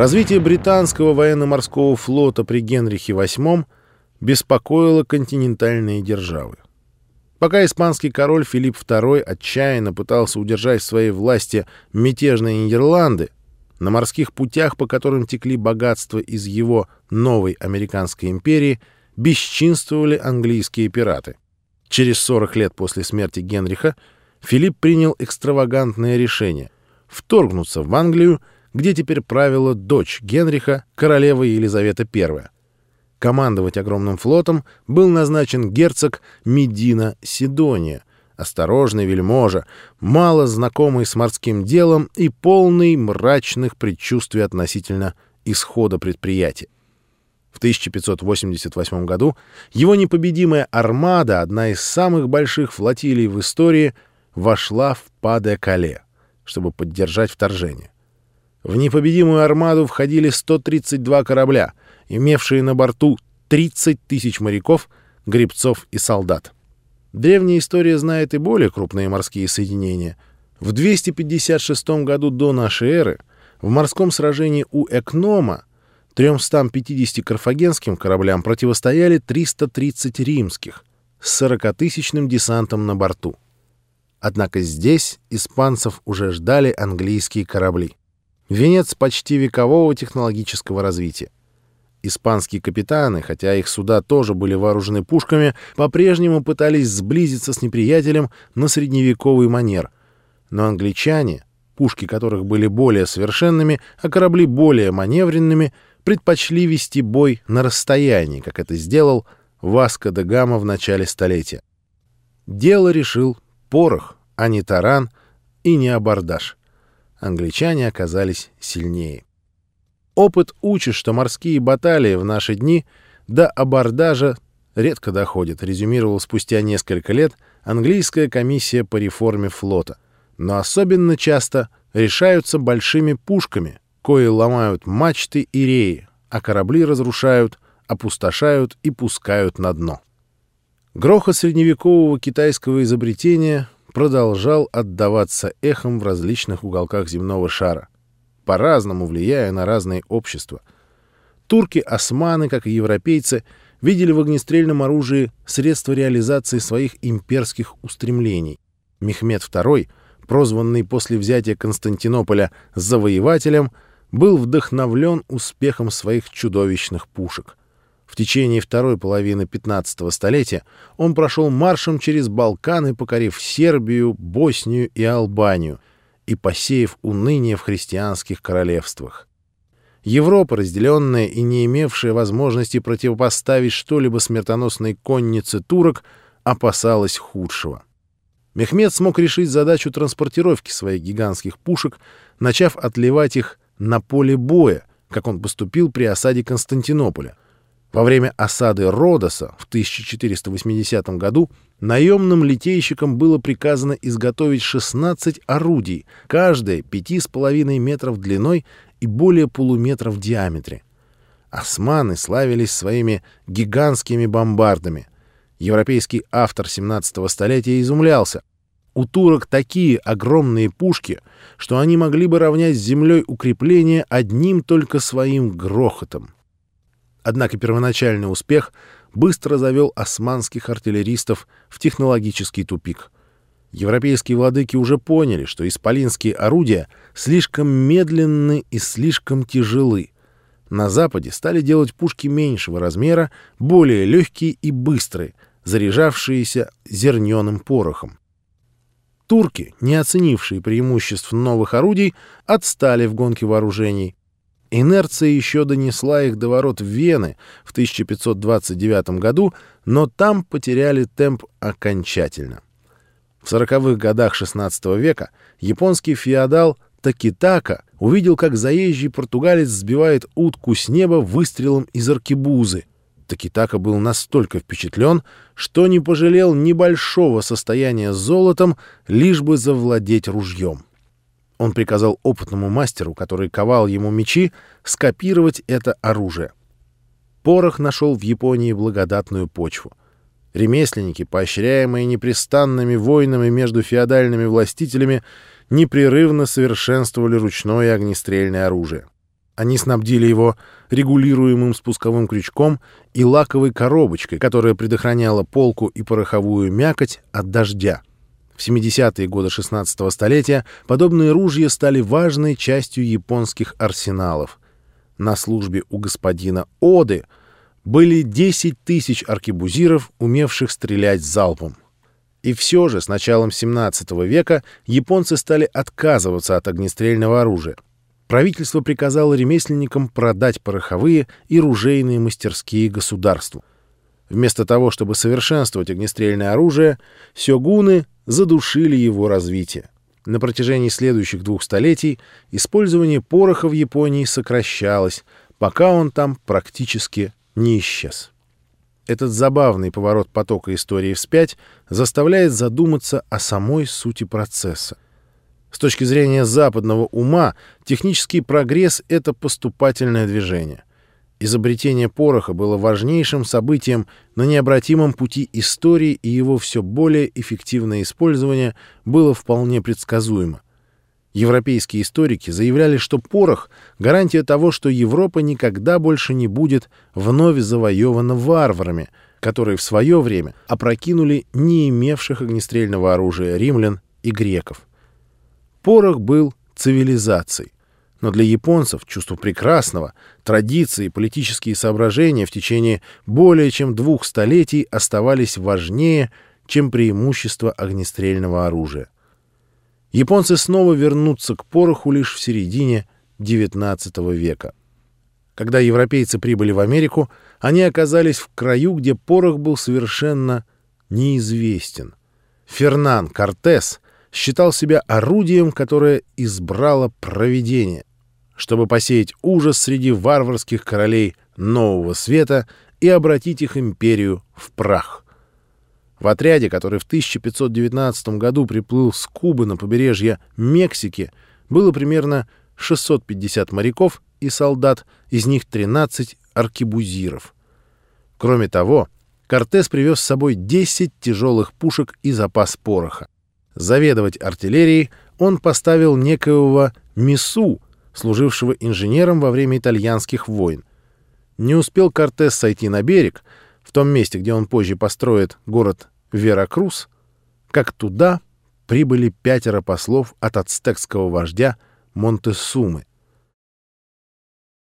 Развитие британского военно-морского флота при Генрихе VIII беспокоило континентальные державы. Пока испанский король Филипп II отчаянно пытался удержать в своей власти мятежные Нидерланды, на морских путях, по которым текли богатства из его новой американской империи, бесчинствовали английские пираты. Через 40 лет после смерти Генриха Филипп принял экстравагантное решение — вторгнуться в Англию, где теперь правила дочь Генриха, королева Елизавета I — Командовать огромным флотом был назначен герцог Медина Сидония, осторожный вельможа, мало знакомый с морским делом и полный мрачных предчувствий относительно исхода предприятия. В 1588 году его непобедимая армада, одна из самых больших флотилий в истории, вошла в Паде-Кале, чтобы поддержать вторжение. В непобедимую армаду входили 132 корабля — имевшие на борту 30 тысяч моряков, гребцов и солдат. Древняя история знает и более крупные морские соединения. В 256 году до нашей эры в морском сражении у Экнома 350 карфагенским кораблям противостояли 330 римских с 40-тысячным десантом на борту. Однако здесь испанцев уже ждали английские корабли. Венец почти векового технологического развития. Испанские капитаны, хотя их суда тоже были вооружены пушками, по-прежнему пытались сблизиться с неприятелем на средневековый манер. Но англичане, пушки которых были более совершенными, а корабли более маневренными, предпочли вести бой на расстоянии, как это сделал Васко де Гама в начале столетия. Дело решил порох, а не таран и не абордаж. Англичане оказались сильнее. Опыт учит, что морские баталии в наши дни до абордажа редко доходят, резюмировал спустя несколько лет английская комиссия по реформе флота. Но особенно часто решаются большими пушками, кои ломают мачты и реи, а корабли разрушают, опустошают и пускают на дно. Грохот средневекового китайского изобретения продолжал отдаваться эхом в различных уголках земного шара по-разному влияя на разные общества. Турки-османы, как и европейцы, видели в огнестрельном оружии средство реализации своих имперских устремлений. Мехмед II, прозванный после взятия Константинополя завоевателем, был вдохновлен успехом своих чудовищных пушек. В течение второй половины 15 столетия он прошел маршем через Балканы, покорив Сербию, Боснию и Албанию — и посеяв уныние в христианских королевствах. Европа, разделенная и не имевшая возможности противопоставить что-либо смертоносной коннице турок, опасалась худшего. Мехмед смог решить задачу транспортировки своих гигантских пушек, начав отливать их на поле боя, как он поступил при осаде Константинополя. Во время осады Родоса в 1480 году наемным литейщикам было приказано изготовить 16 орудий, каждое 5,5 метров длиной и более полуметра в диаметре. Османы славились своими гигантскими бомбардами. Европейский автор 17 столетия изумлялся. У турок такие огромные пушки, что они могли бы равнять с землей укрепления одним только своим грохотом. Однако первоначальный успех быстро завел османских артиллеристов в технологический тупик. Европейские владыки уже поняли, что исполинские орудия слишком медленны и слишком тяжелы. На Западе стали делать пушки меньшего размера, более легкие и быстрые, заряжавшиеся зерненым порохом. Турки, не оценившие преимуществ новых орудий, отстали в гонке вооружений. Инерция еще донесла их до ворот Вены в 1529 году, но там потеряли темп окончательно. В сороковых годах XVI века японский феодал Такитака увидел, как заезжий португалец сбивает утку с неба выстрелом из аркебузы. Такитака был настолько впечатлен, что не пожалел небольшого состояния золотом, лишь бы завладеть ружьем. Он приказал опытному мастеру, который ковал ему мечи, скопировать это оружие. Порох нашел в Японии благодатную почву. Ремесленники, поощряемые непрестанными войнами между феодальными властителями, непрерывно совершенствовали ручное огнестрельное оружие. Они снабдили его регулируемым спусковым крючком и лаковой коробочкой, которая предохраняла полку и пороховую мякоть от дождя. В 70-е годы 16-го столетия подобные ружья стали важной частью японских арсеналов. На службе у господина Оды были 10 тысяч аркебузиров, умевших стрелять залпом. И все же с началом 17 века японцы стали отказываться от огнестрельного оружия. Правительство приказало ремесленникам продать пороховые и ружейные мастерские государству. Вместо того, чтобы совершенствовать огнестрельное оружие, сёгуны задушили его развитие. На протяжении следующих двух столетий использование пороха в Японии сокращалось, пока он там практически не исчез. Этот забавный поворот потока истории вспять заставляет задуматься о самой сути процесса. С точки зрения западного ума, технический прогресс — это поступательное движение. Изобретение пороха было важнейшим событием на необратимом пути истории, и его все более эффективное использование было вполне предсказуемо. Европейские историки заявляли, что порох — гарантия того, что Европа никогда больше не будет вновь завоевана варварами, которые в свое время опрокинули не имевших огнестрельного оружия римлян и греков. Порох был цивилизацией. Но для японцев чувство прекрасного, традиции политические соображения в течение более чем двух столетий оставались важнее, чем преимущество огнестрельного оружия. Японцы снова вернутся к пороху лишь в середине XIX века. Когда европейцы прибыли в Америку, они оказались в краю, где порох был совершенно неизвестен. Фернан Кортес считал себя орудием, которое избрало провидение чтобы посеять ужас среди варварских королей Нового Света и обратить их империю в прах. В отряде, который в 1519 году приплыл с Кубы на побережье Мексики, было примерно 650 моряков и солдат, из них 13 аркебузиров. Кроме того, Кортес привез с собой 10 тяжелых пушек и запас пороха. Заведовать артиллерией он поставил некоего Мису, служившего инженером во время итальянских войн. Не успел Кортес сойти на берег, в том месте, где он позже построит город Веракрус, как туда прибыли пятеро послов от ацтекского вождя Монтесумы.